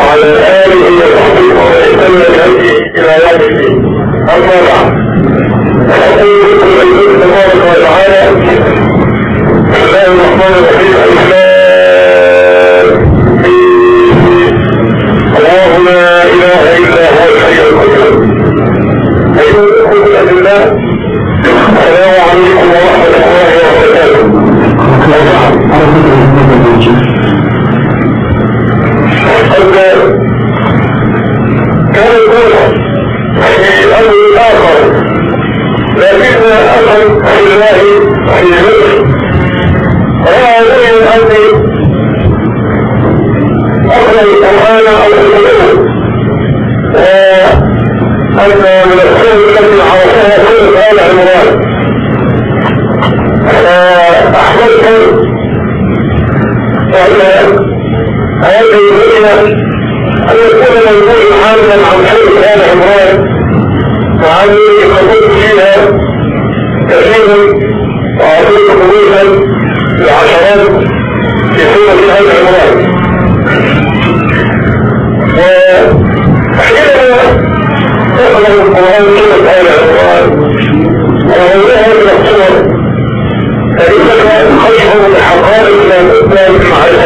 وعلى آله وصحبه وسلم إلى يوم الدين أما بعد تبارك وتعالى بسم الله الرحمن الرحيم الله في ملك وهذه الأرض أقرأ القرآن أو أقرأه وأن من الخير الذي عرفها كل آل عمران فأحببت آه، وأن هذه المدينة أن يكون موجود عاملا عن خير آل عمران وعن خطوط فيها. كثيرا وعطيت قبولا لعشرات في سورة آل عمران وحينما تقرأ القرآن سورة آل عمران وغيرها من الصور فإنك خشعر الحقائق لا تقبل معرفة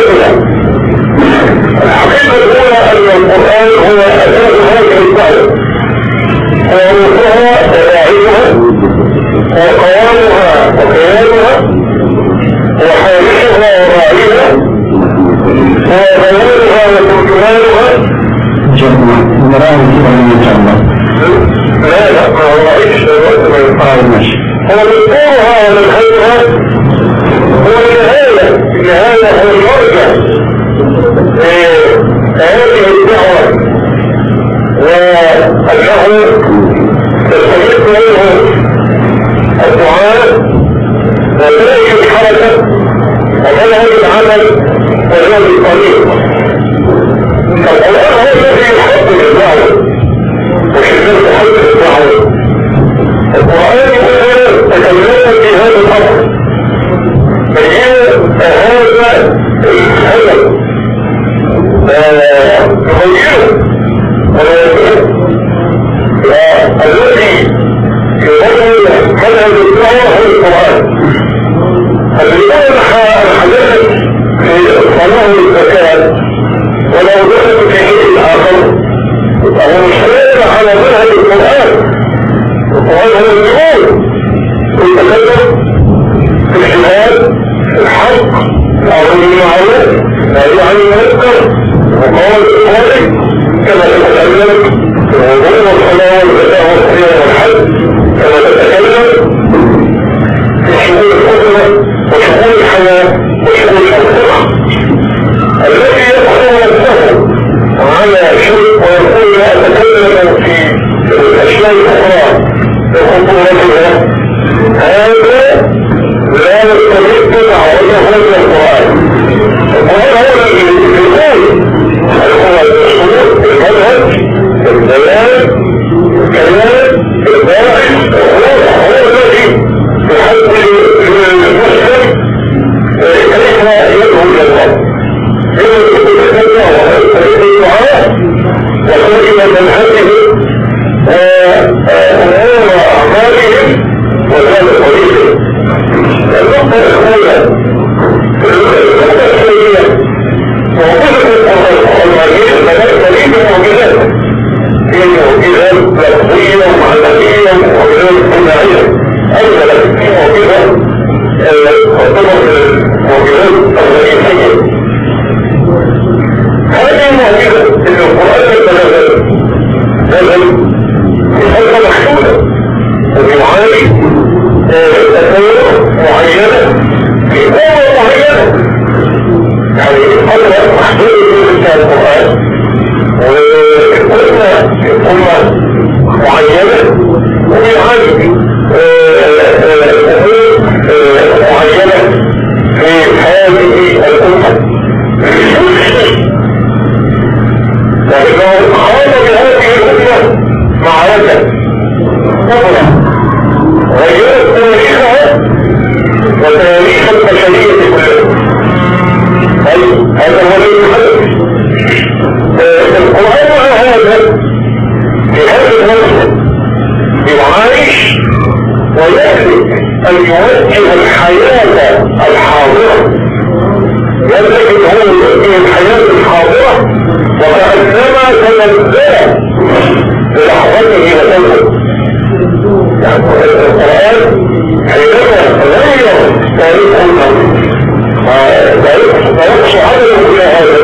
هذا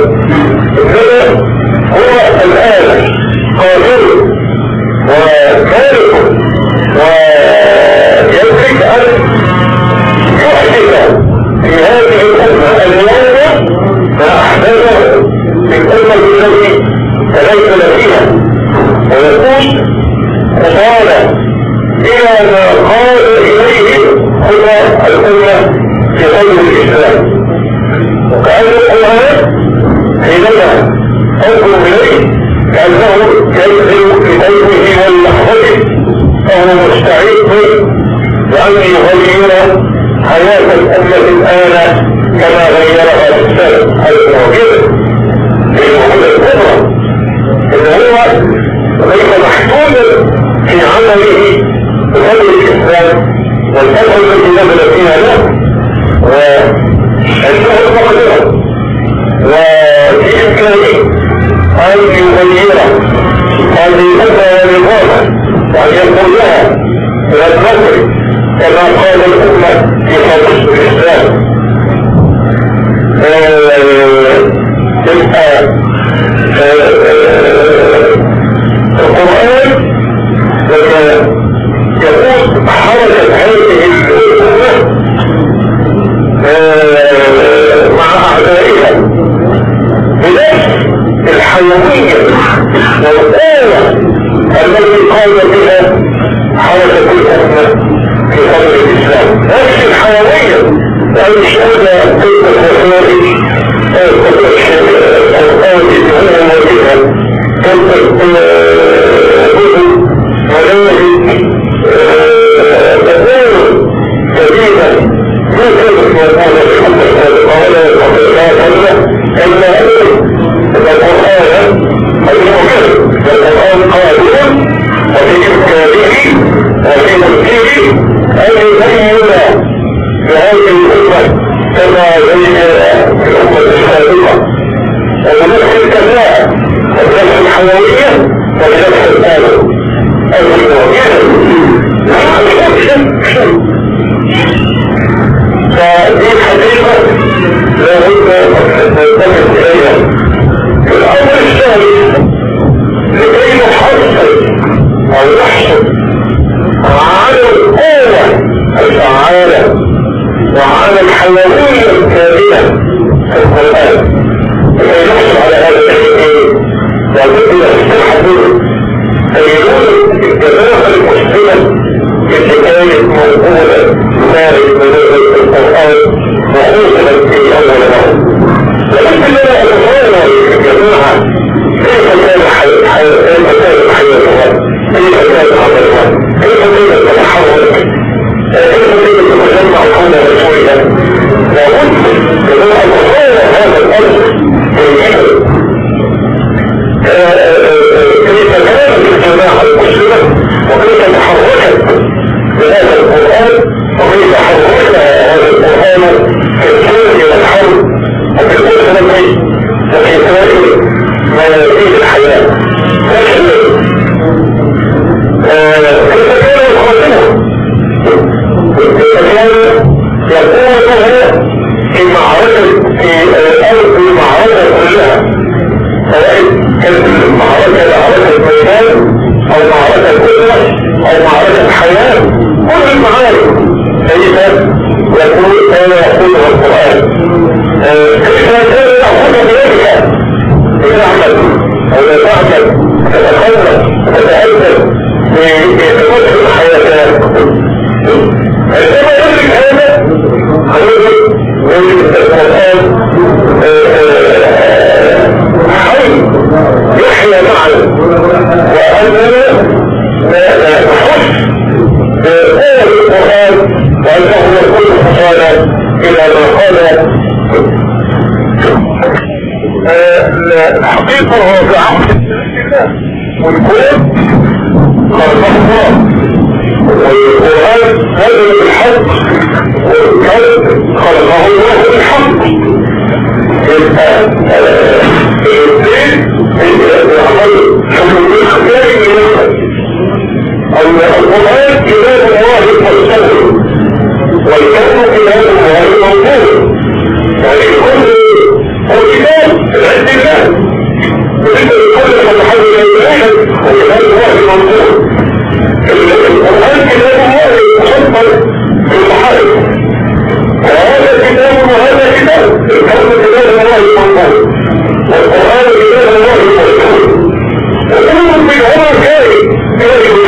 إنما هو الآن قادر ومالك ويملك أن يحدث في هذه الأمة اليوم ما أحدثه الأمة التي تمثل فيها. ويقول تعالى إلى ما قال الأمة في غير الإسلام وكأن القرآن حينما أنظر إليه كأنه ينزل في قلبه واللحظة فهو مستعد لأن يغير حياة الأمة الآن كما غيرها السلف في موجودة الكبرى إن هو ليس محدودا في عمله بفضل الإسلام والفتح التي نزل فيها له وعنده المقدرة وفي إمكانه أن يغير أن يبدأ نظاما وأن يقول لها إلى النصر كما قال الأمة في خلص الإسلام تبقى القرآن يقول حركة الحيوية. والقوة التي قام بها حركة الأمة في قبر الإسلام نفس الحيوية الخوارج كيف الأوقات هو موجودة كيف الهدن ولكن أو معركة حياة كل المعارك كيف يكون كان يقوله القرآن. كيف كان يأخذ بيدك بتعمل أو لا تعمل تتخلص تتأثر بفتح الحياة. عندما يدرك هذا هيدرك ويدرك القرآن حي يحيى معه وأننا حسن قوة القرآن وأنه يقول الحصانة إلى ما قال حقيقة هو في عقل الله والقرآن هذا بالحق والكلب خلقه الله بالحق يبقى الاثنين هي العمل حكم الخير القرآن كتاب الله مستمر والكتب كتاب الله مستمر ولكل الكتاب الاعتماد بالنسبة لكل فتحات الإنسان وكتاب الله مستمر القرآن كتاب الله مستمر بالمحارب وهذا كتاب وهذا كتاب. الكتاب كتاب الله المنظور والقرآن كتاب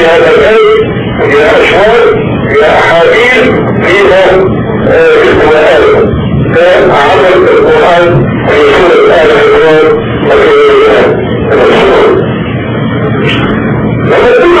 وفيها ذكاء فيها اشوار فيها احاديث فيها التواءات فعمل القرآن في سورة آل عمران وفي الرسول لما تقول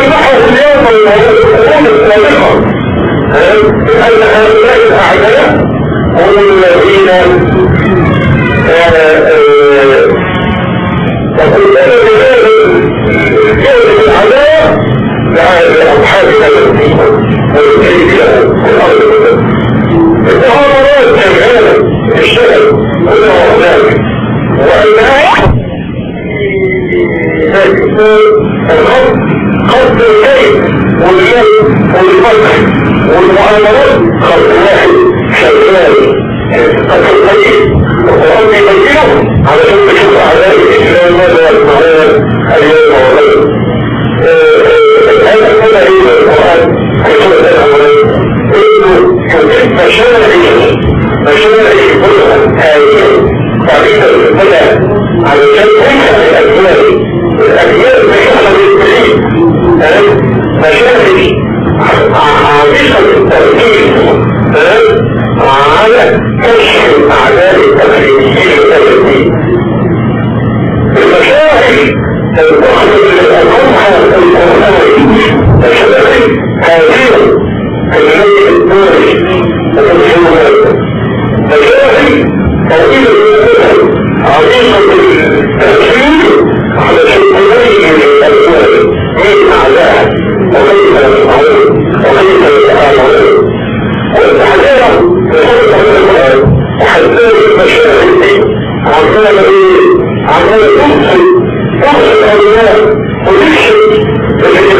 البحث اليوم القرون السابقة أن هؤلاء الأعداء هم الذين وقلنا والكيد له والأرض المعاملات جمعية الشغل كلها هناك وأنها الخط خط الكيد والشغل والفتح والمعاملات خط واحد شغال التطبيق القرآن بيبينه علشان تشوف أعداء الإسلام ماذا يصنعون اليوم وغدا هي القرآن كتب إنه يوجد مشاريع مشاريع كلها هذه طريقة الهدى علشان تنشأ الأجيال الأجيال بشغل التدريب مشاريع عامشة التركيز على كشف اعداء التقليديين الاساسيين المشاعر تنتقل للأرض القرآني الشبابي هذه التي الدوري والمشهورات مشاعر طويلة الوقت عظيمة التأثير على شكلين الأسوار من أعداء وكيف يفعلون وكيف يتعاملون والحذارة بخلق من القرآن وحذار المشاهد عمالة عمالة تفصل تفصل أولاد وتكشف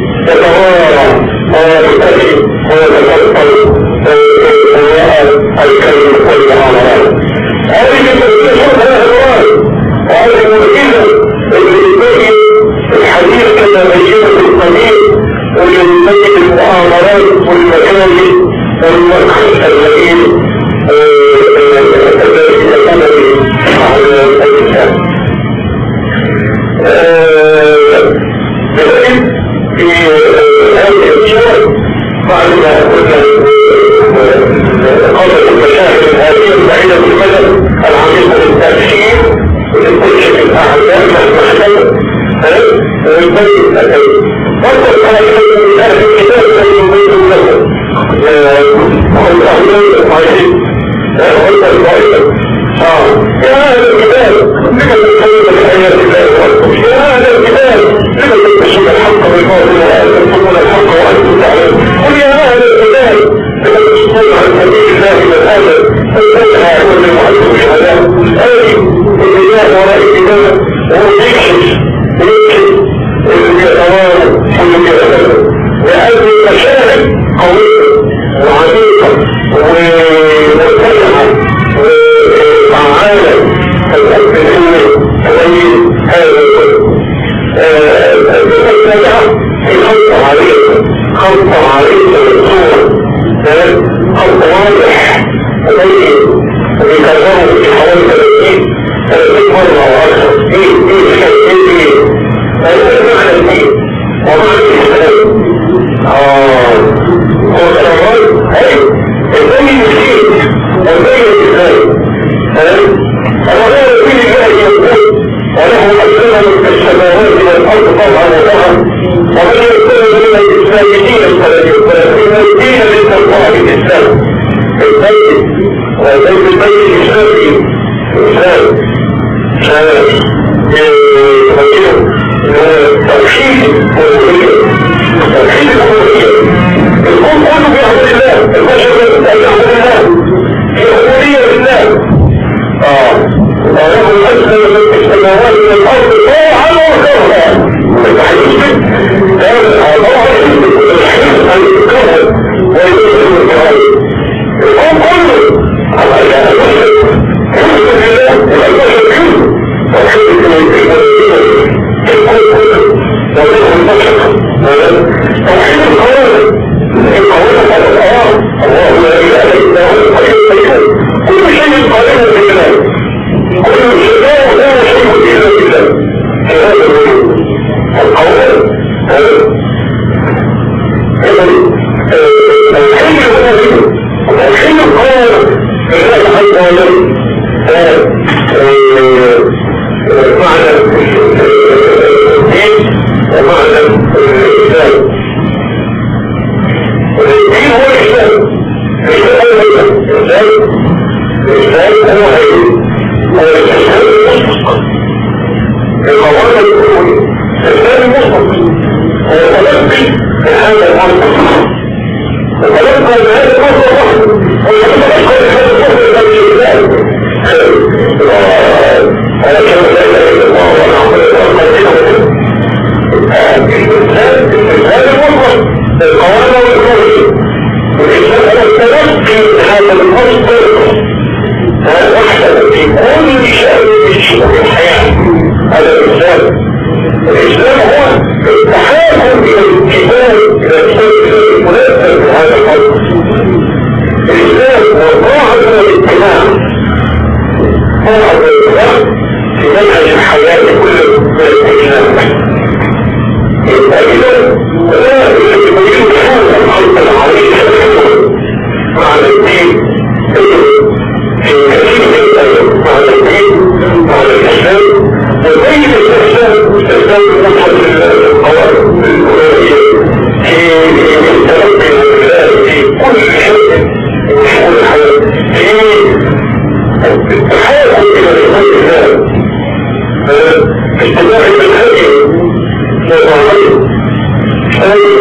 في السماوات والأرض طبعا وطبعا ومن يكون من الإسلام دينا فلا يكون من الدين من الله الإسلام البيت الإسلامي الإسلام توحيد الألوهية توحيد الألوهية الكون كله بيعبد الله البشر بيعبد الله في ألوهية لله آه. أسلم من السماوات والأرض طوعا وكرها هذا الله الحرص عن الكرم ويجب الكرم الكون كله على إله البشر الحمد لله والبشر كله الألوهية الكون كله وله البشر توحيد القرآن القرآن على الأرض الله لا إله إلا هو الحي كل شيء قائم كل شيء لا شيء إلا بالله هذا القرآن الحي هو الحي القرآن الله عز وجل معنى الدين ومعنى الإسلام الدين هو الإسلام الإسلام هو الإسلام الإسلام هو هو القواعد الأولى الإسلام المسبق هو تلقي هذا المسبق وتلقى بهذا المسبق ويتلقى بهذا المسبق الإسلام ولكن لا إله إلا الله الحياة هذا الإسلام الإسلام هو التحاكم إلى الاتباع إلى السلسلة المناسبة لهذا الفضل الإسلام هو طاعة والاتباع طاعة والاتباع في منهج الحياة كل من الإسلام الأجل لا يتبين حول الخلق العظيم معنى الدين في معنى الدين معنى الإسلام وبين الإسلام استخدام مطلق القوائم الأولوية في التلقي والبلاد في كل شيء من شؤون الحياة في التحاول إلى الإسلام اتباع المنهج وضعيه هذه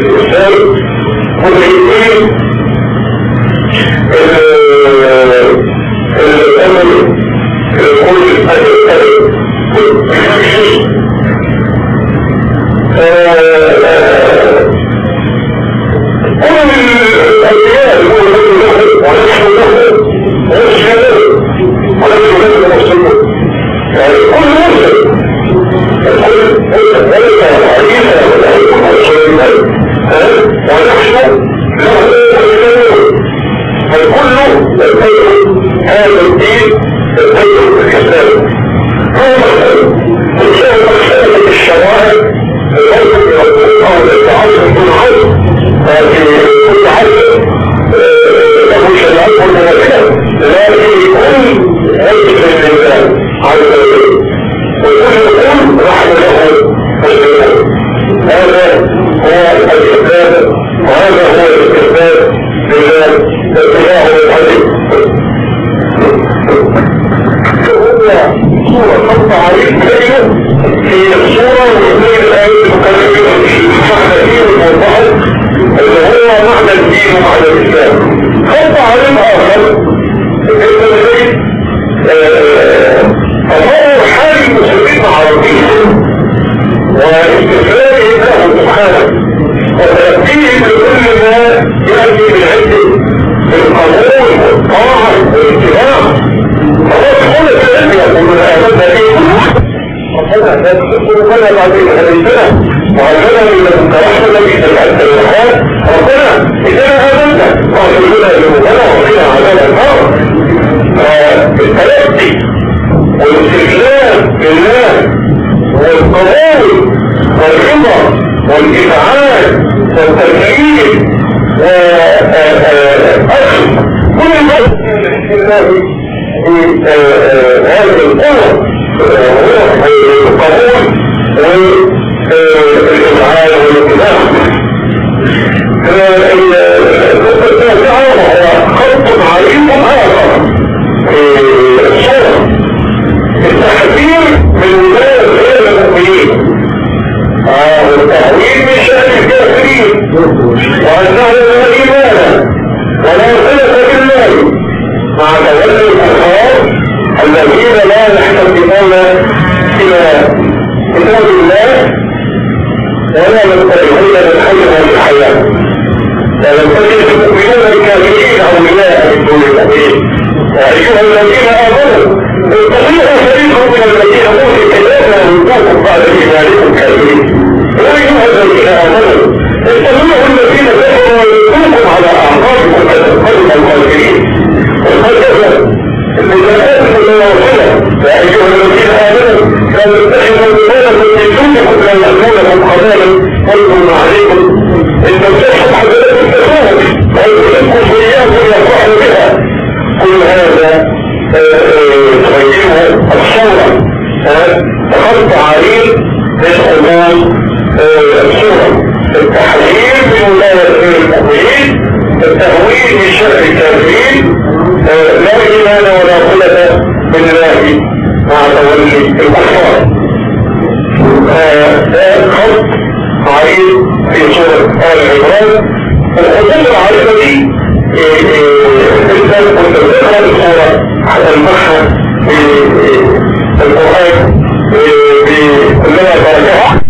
الإسلام كل هو الذي له ونحن فالكل يتبع هذا الدين يتبع الإسلام هو مثلا وشاهد مسألة من القرآن لكن كل عصر له شريعات متناسبة لكن كل عز وجل وكل يقول رحم له هذا هو الاستقبال وهذا هو الاستقبال تطور حال المسلمين ربهم واستفادهم لكل ما يأتي من عنده بالقبول والطاعة والاتباع فهو كل الكلام يقول آمنا به يقول لنا بعدين هديتنا وعلمنا من الكرامة التي تجعلت الوحاد ربنا إذا فاغفر لنا ذنوبنا وقنا عذاب النار التلقي والاستسلام لله والقبول والرضا والإفعال والتكليف وأخذ كل ما الله بهذه القوة وهو القبول والإفعال والاتباع النقطة التاسعة وهو خط عريض آخر الصورة التحذير من ولاية غير المؤمنين والتحويل من شأن الكافرين وأنه لا إيمان ولا صلة بالله مع تولي الكفار الذين لا يحتسبون إلى كتاب الله ولا يتبعون بالحي والحياة ولم تجد المؤمنون الكافرين أولياء من المؤمنين وأيها الذين آمنوا اتقوا فريق من الذين أوتوا الكتاب ويوقوكم بعد إيمانكم كافرين عليكم إن تفتحوا حضرات التفاهم ويؤمنكم إياكم يفرحوا بها كل هذا تغيره الصورة. خط عريض للأمور الصورة. التحذير من ولاية المؤمنين التهويل شر الكافرين لا إيمان ولا قلة بالله مع تولي الكفار خط عريض في سورة آل عمران. الخطوط العريضة دي انت كنت بتقرا الصورة هتلمحها في القرآن بكلها درجات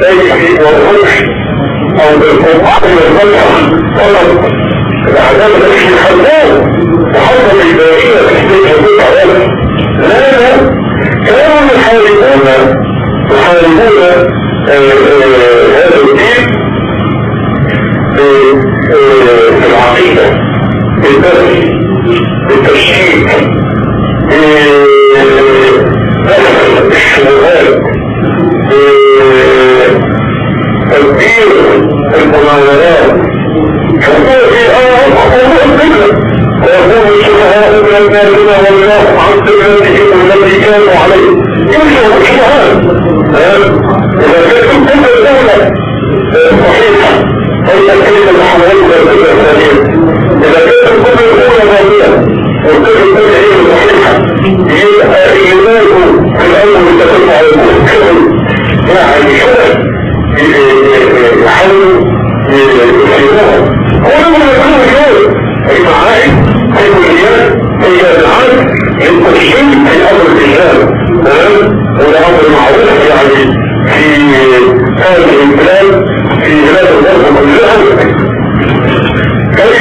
بالسيف والرشد أو بالقرآن والمنهج طلب الاعدام مش يحلوه وحتى الإبراهيم تحتاج هدول عوالم لا لا كانوا يحاربون يحاربون هذا الدين بالعقيدة بالدفن بالتشكيك تكبير المناورات فهو في آخر الفكرة ويقول الشبهاء من المالين والله عن سبيلهم الذي كانوا عليه. يرجعوا الشبهاء إذا كنتم كل الدولة صحيحة فإن الكلمة الحوالية الأولى الثانية إذا كنتم كل الدولة ضالية وكل الدولة هي صحيحة يبقى إيمانكم في الأول تكون على يعني شبه يحلوا الشيطان كل من يكون الجوز المعايب الكليات هي العالم الامر الاسلام تمام وده أمر معروف يعني في هذه البلاد في بلاد الغرب كلها كيف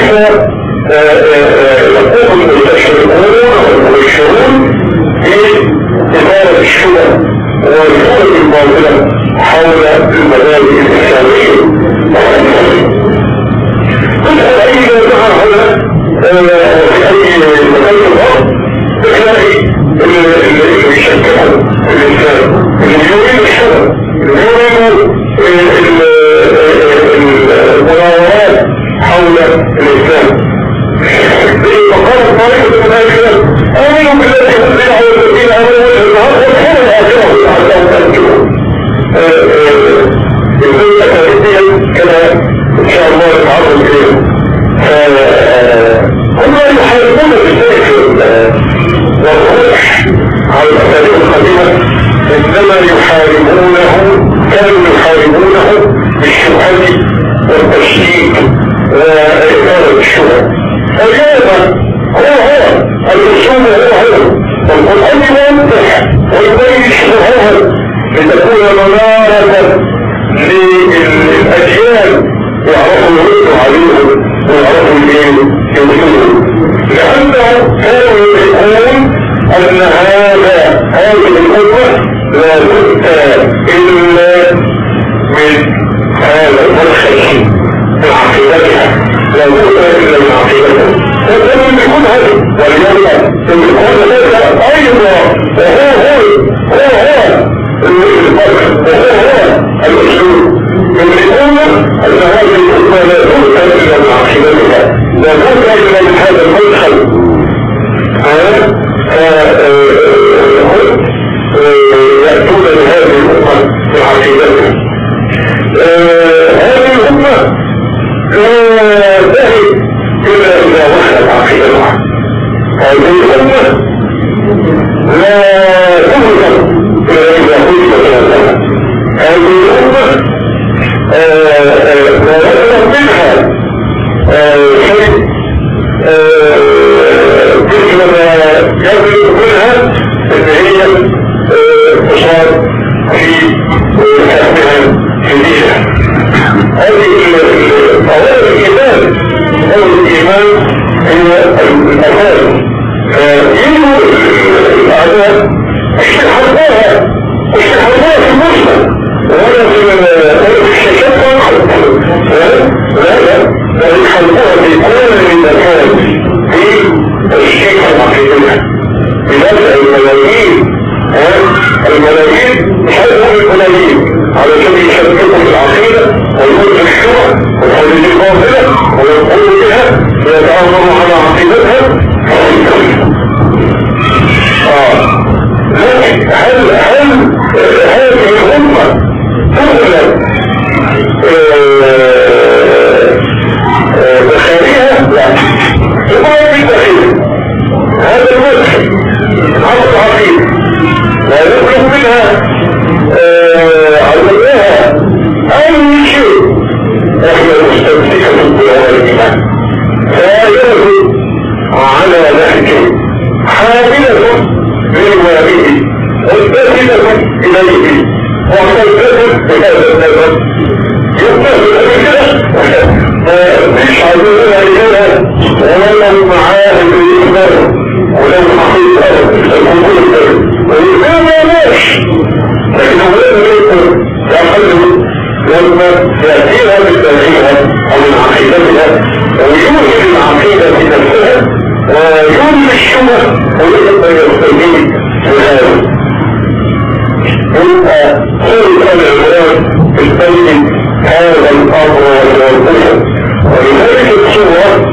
ويوجد العقيدة في نفسها ويوجد الشبه ويوجد بين الخليل والآن انت كل العباد تستلم هذا الأمر والمنطقة ولذلك الصورة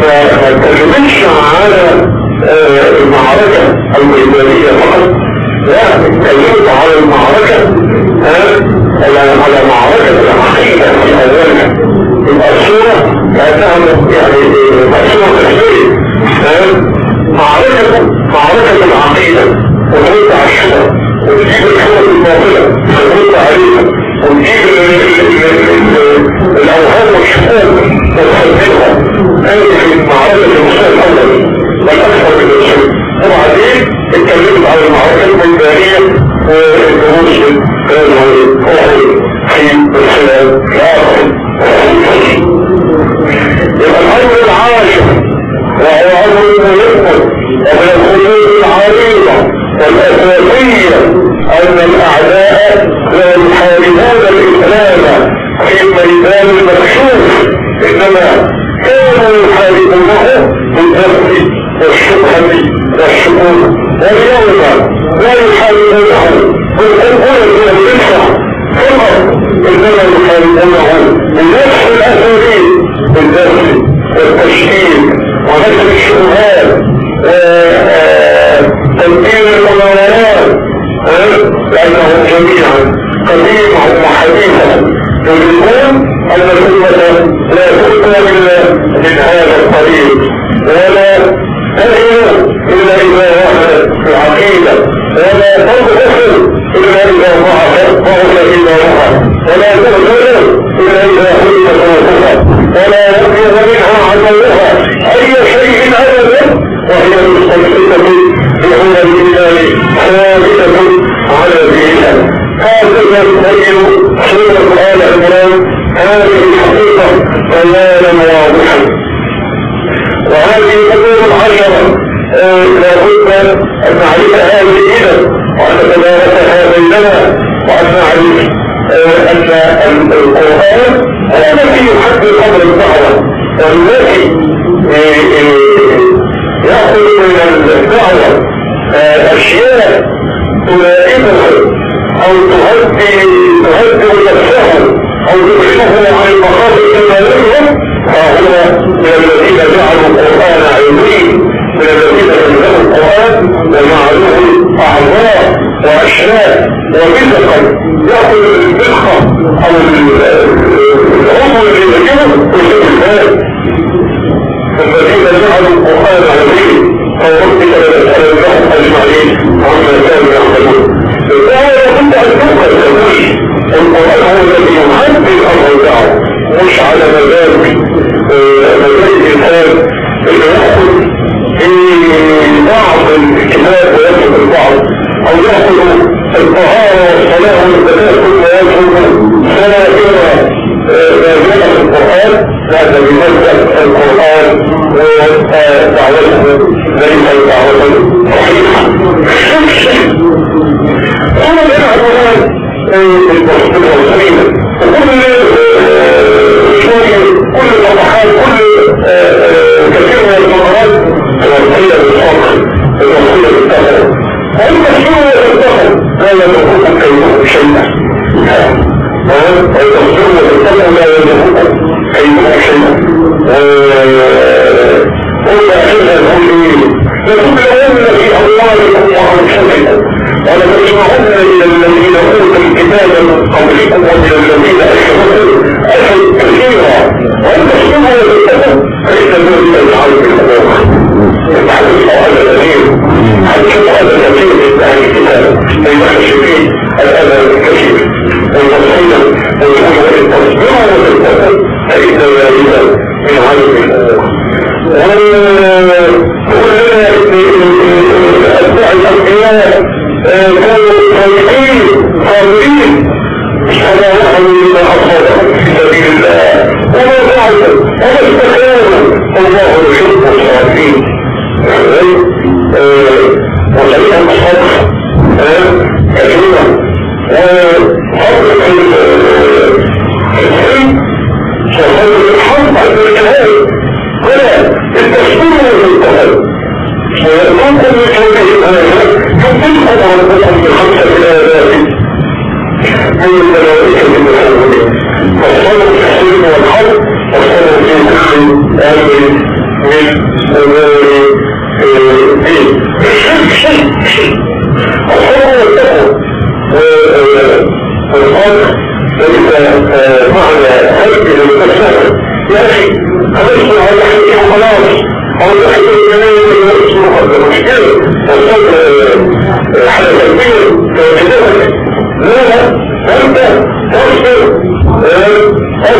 فما تجمعش آه، على المعركة الميدانية فقط. لا تكلمت على المعركة على معركة العقيدة في أولها المقصورة كانتها يعني, يعني مقصورة تشكيل معركة معركة العقيدة ونموت عشرة وتجيب الحمد الباطلة ونموت عليها وتجيب الأوهام والشكوك ونحذرها هذه معركة المسلم الأول بل أكثر من المسلم وبعدين اتكلمت على المعركة البيبانية والدروس في يعني الحين في الخلال في الأساسية أن الأعداء لا يحاربون الإسلام في الميدان المكشوف. إنما كانوا يحاربونه بالذنب والشبهة والشكوك. واليوم لا يحاربونه بالقبول من الإنسان إنما يحاربونه بنفس الأساليب بالذنب والتشكيل ونشر الشبهات. آه، آه، تنبيه الأمراء لأنهم جميعا قديمة وحديثة يدركون أن الأمة لا تبقى إلا من هذا الطريق. ولا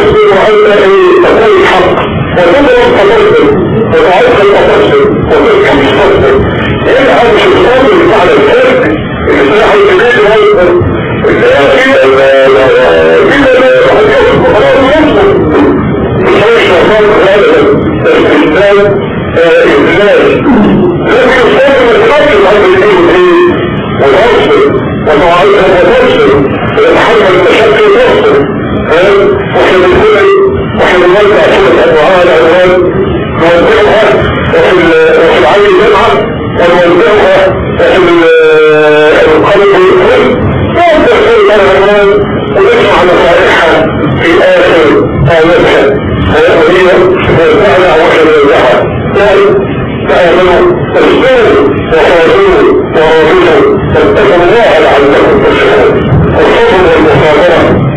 تصبر وأنت تقول الحق. وتضرب تصبر وتعرف التصبر وتركب التصبر يجعل مش الصبر بتاع الفرق البيت هيصبر الآخر كده لا هتكسب خلاص يصبر مش هيش مصاب هذا استثناء إزاي لكن الصبر الحق عند الدين وتصبر وتعرفها وتصبر ويتحمل المشاكل وتصبر وإحنا بنقول وإحنا بنوزع سورة الدعاء العنوان نوزعها وفي وفي العين الجامعة ونوزعها وفي القلب والكل نوزع العنوان ونسمع نصائحها في آخر آياتها وهي وزعنا وإحنا بنوزعها فآمنوا تسلموا وخاذوا ورابطوا فاتقوا الله لعلكم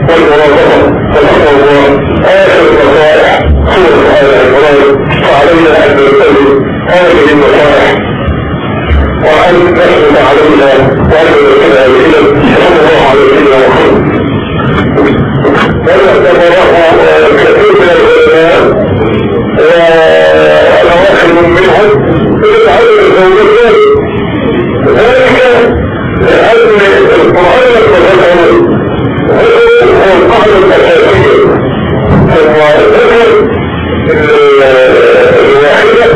وتقوى الله آخر النصائح سورة هذا القرآن فعلينا أن نلتزم هذه النصائح وأن نحرص عليها وأن نرسلها إلى صلى الله عليه وسلم ويعتبره كثير من العلماء والأواخر منهم يتعلم الزوجات ذلك لأن القرآن. القاعدة الأساسية الواحدة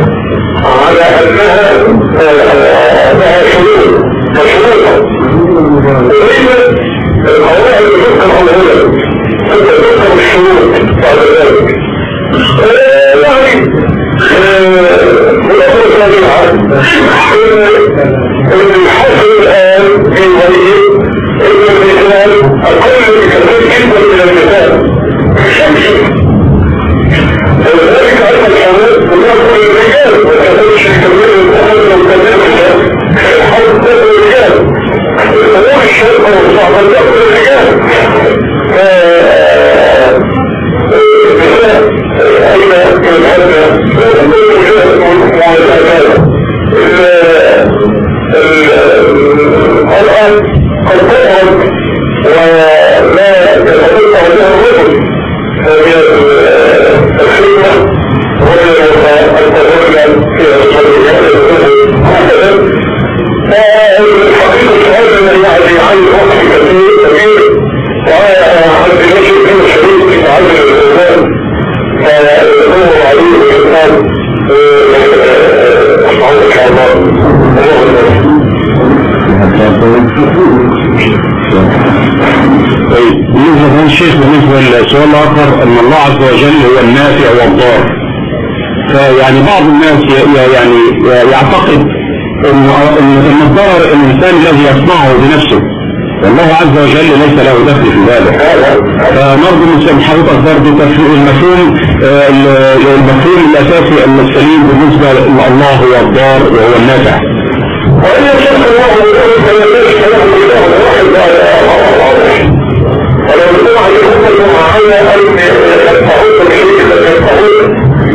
على أنها لها شروط مشروطة وليس القواعد تذكر أولا ثم تذكر الشروط بعد ذلك يعني الجمعة ان الحصر الآن يعتقد أن أن الضرر الإنسان الذي يصنعه بنفسه والله عز وجل ليس له دخل في ذلك فنرجو من حضرتك برضه تفسير المفهوم آه، ال- المفهوم الأساسي السليم بالنسبة لله هو الضار وهو النافع وإن يشرك الله ويقول فيبيش له إله واحد ولو يكون عليكم المعايا أن يتبعوك الشيء الذي يتبعوك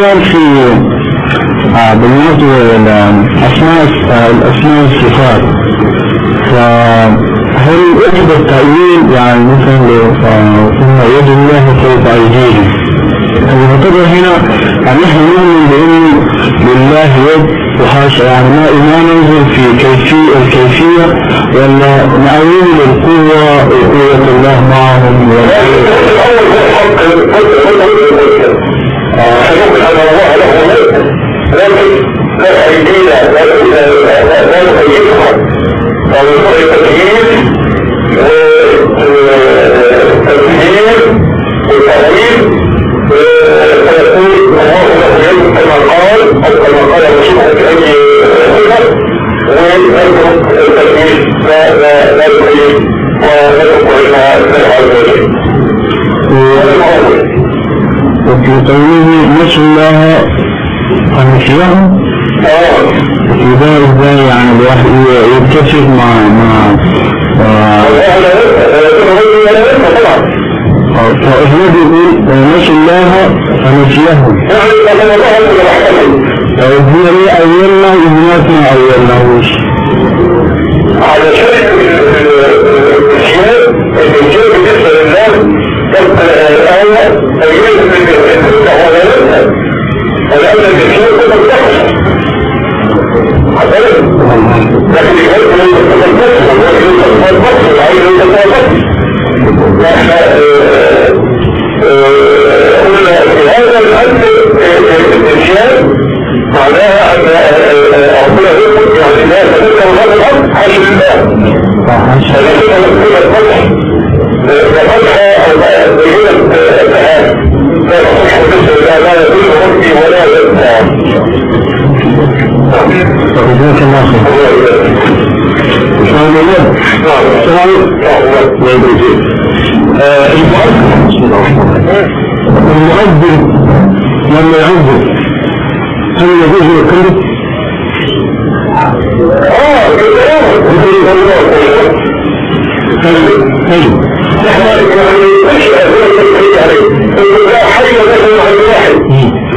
سؤال في آه، بالنسبة للأسماء الأسماء والصفات. فهل يجب التأويل؟ يعني مثلا آه، ثم يد الله فوق أيديهم. المعتبر هنا يعني نحن نؤمن بأن لله يد وحاشا يعني ما ما ننظر في كيفية الكيفية ولا نأويل للقوة وقوة الله معهم. لكن طيب إحنا يعني مش قادرين نتكلم عليه لا حي مثلا واحد واحد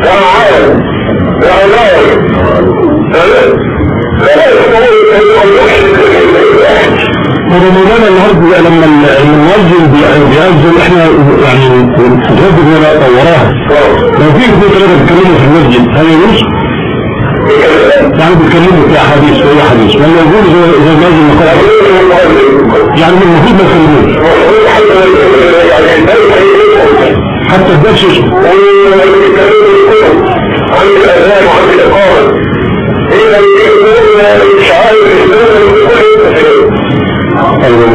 لا عالم لا علاج لا لا يستطيع ان يحسن مولانا النهارده لما المؤذن بيأذن إحنا يعني ولا وراها لو في اثنين ثلاثة بيتكلموا في المسجد هل يجوز؟ يعني بيتكلموا في أحاديث في حديث. ولا يقول زي زي المؤذن ما يعني من المفروض ما يتكلموش. حتى الدرس عن الأذان وعن إذا يكون شعائر الإسلام أيوه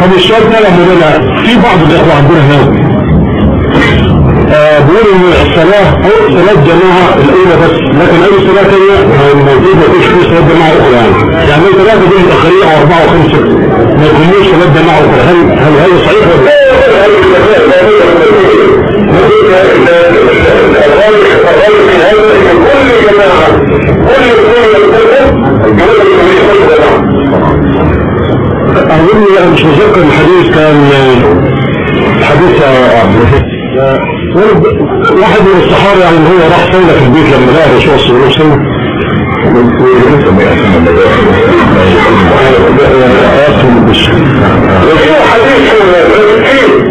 طب السؤال ده مولانا في بعض الإخوة عندنا هنا. بيقولوا ان الصلاة أو صلاة جماعة الأولى بس لكن أي صلاة ثانية موجود ما فيش فيه صلاة جماعة أخرى يعني. يعني ثلاثة دول الاخرين أو أربعة وخمسه ما يكونوش صلاة جماعة أخرى. هل هل هذا صحيح ولا لا؟ كل جماعة كل أظن أنا مش متذكر الحديث كان حديث واحد من الصحابة يعني هو راح صلى في البيت لما لقى الرسول صلى الله عليه وسلم. وفي حديث في الحديث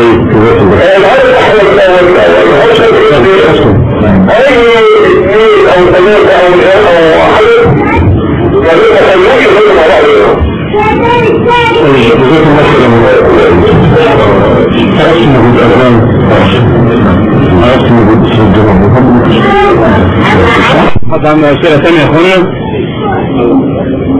الهدف إحنا الأول الأول اي اثنين أو ثلاثة أو أو عدد يبقى خلوه يخلوا مع بعض حد عنده أسئلة ثانية يا أخوانا؟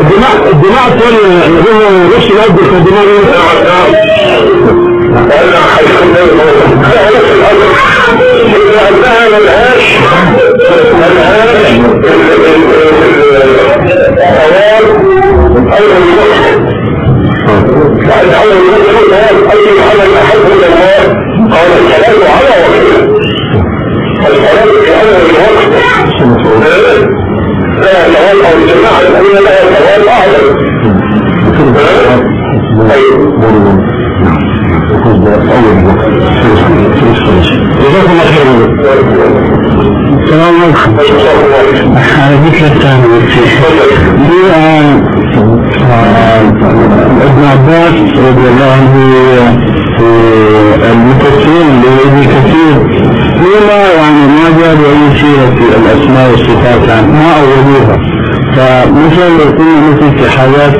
الدماء الدماء الثانية هو نفس الأب الدماء لأنها ملهاش ملهاش الأوان أول الوقت لأن أول الوقت أي عمل أحب إلى الله قال الصلاة على وقته الصلاة في أول الوقت لا ثواب أو الجماعة الأولى لها ثواب أعظم جزاكم الله خير السلام عليكم ابن عباس رضي الله عنه المفسرين كثير لما يعني ما جابوا اي شيء في الاسماء والصفات يعني ما اولوها فمثلا لو كنا مثل في حاجات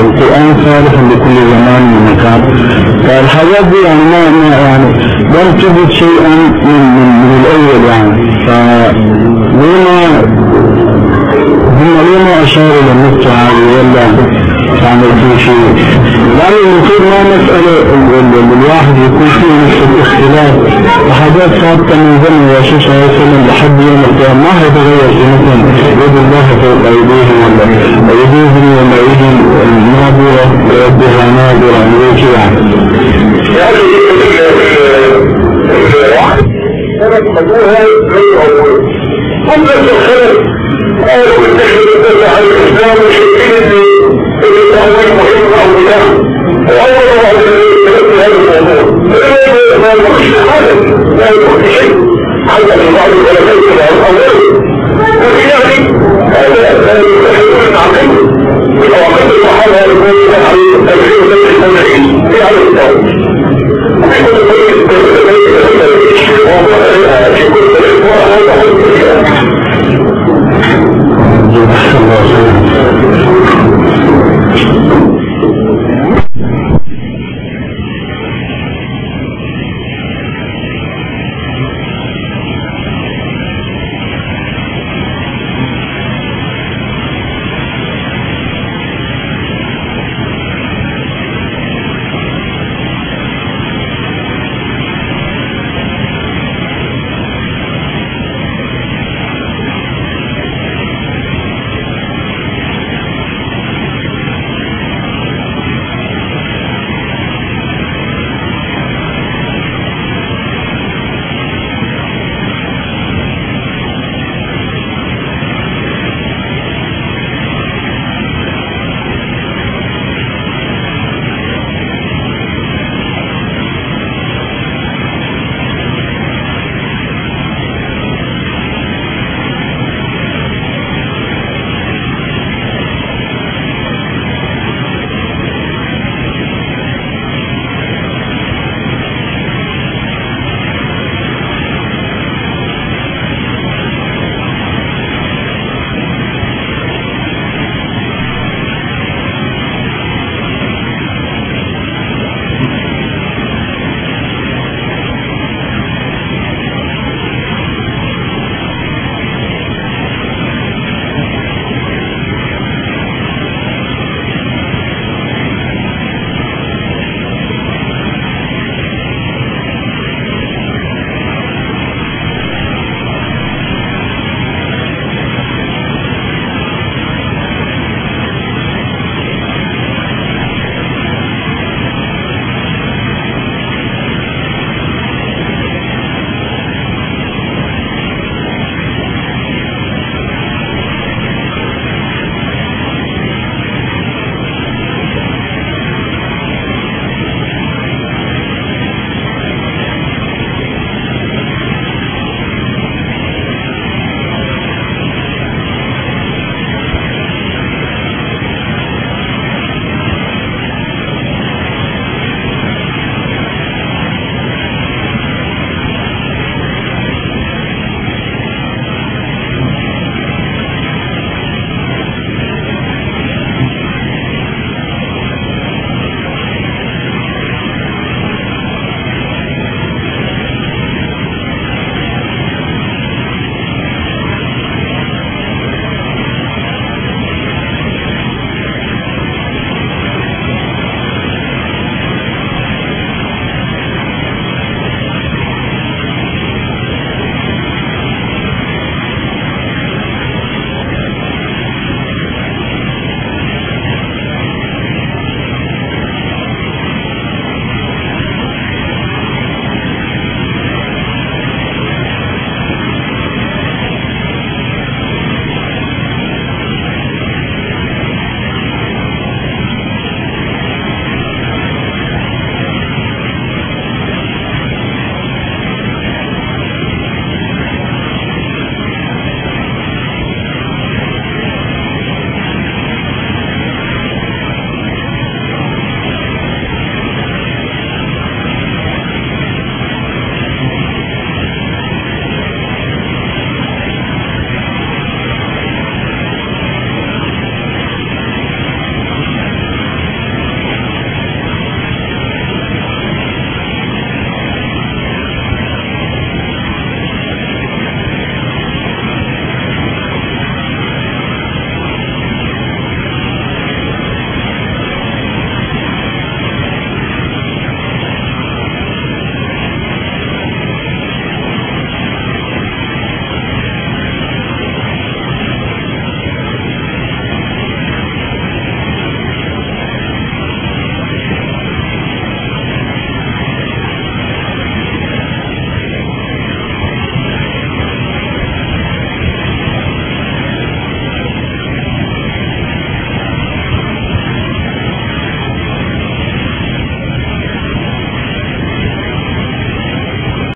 القرآن صالح لكل زمان ومكان. فالحاجات دي يعني ما ما يعني لم تجد شيئا من, من, من الأول يعني. فلما هم لما أشاروا إلى النقطة هذه ولا يعني في شيء لأن المفروض ما مسألة الواحد يكون فيه نفس الاختلاف وحاجات ثابتة من زمن الرسول صلى الله عليه وسلم لحد يوم القيامة ما هيتغير في مثلا يد الله فوق أيديهم ولا أيديهم ولا أيدي ناظرة ويدها ناظرة زي كده يعني قالوا والتشهد الدولة على الإسلام وشايفين إن التأويل مهم أو بتاع وأول واحد في هذا الموضوع ما يقولش حاجة لا يقول شيء حتى من بعض العلماء كده على الأول وفي يعني هذا التشهد العقيد والعقيد المحرم يقول على التشهد الذي يكون عليه في على التأويل وفي كل طريقة في كل طريقة في كل طريقة 我跟你，我。